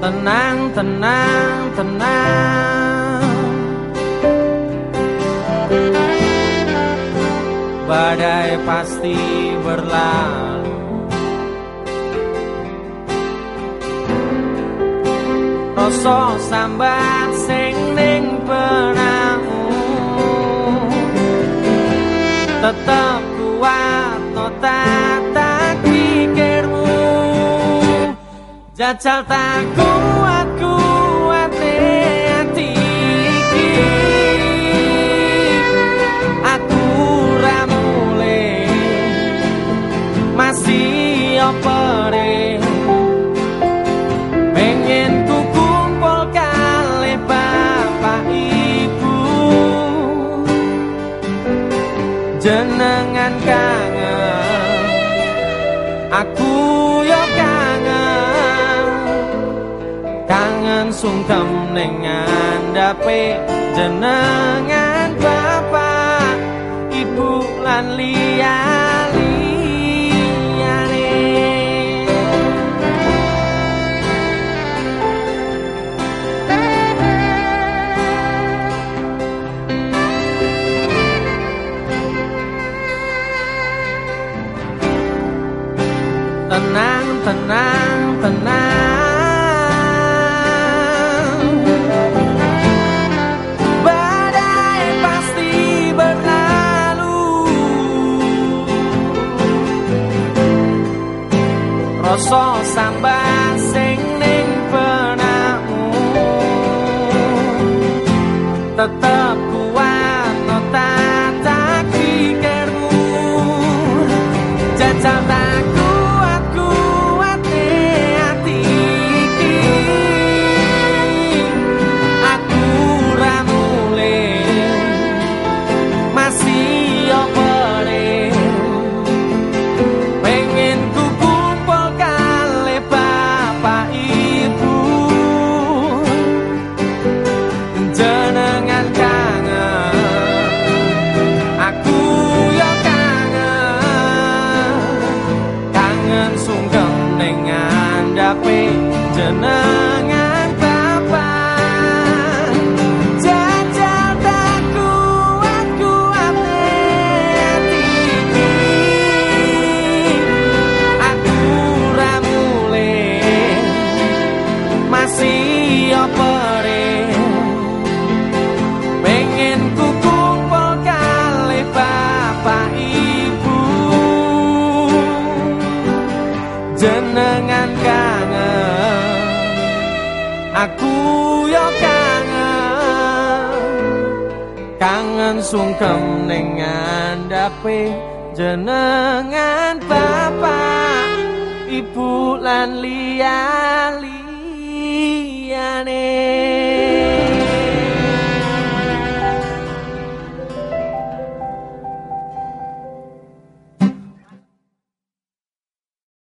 tenang, tenang Badai pasti berlalu. Rasa sambat sing ning benakmu Tetap Jajal tak kuat kuat hati Aku ramule Masih opere Pengen ku kumpul kali bapak ibu. Jenengan kangen. Aku Kangen sungkem ning ngandhape jenengan bapak ibu lan liyane tenang, tenang, tenang Rasa sambat sing ning benakmu. Tetap kuat no tata pikirmu Jajal tak ngandhape jenengan bapak Jajal tak kuat kuat hati Aku ramule masih opere Pengen ku kumpul kali bapak ibu. Jenengan Aku yo kangen Kangen sungkem ning ngandhape jenengan bapak ibu lan liyane